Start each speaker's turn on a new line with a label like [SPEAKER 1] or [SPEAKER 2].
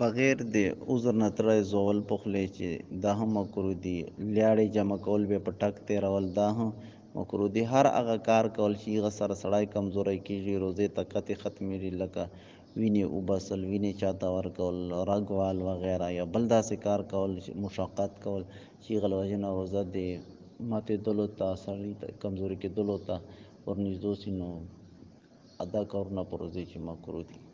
[SPEAKER 1] بغیر دے عذر نه زول پخلے چے چې مکرو دی لیاڑی جمع کول بے پٹک تے رول دا مکرو دی۔ ہر هر کار کول چې هغه سره سړی کمزوری روزے روزې ته قطې ختمېږي لکه وینې وباسل وینې چاته ورکول رگ وال وغیرہ یا بلدا سے کار کول مشقت کول چې غل له روزہ دے۔ روزه دلوتا سڑی کمزوری کے دلوتا اور کېدلو نو ادا کرنا په روزې کې مکروه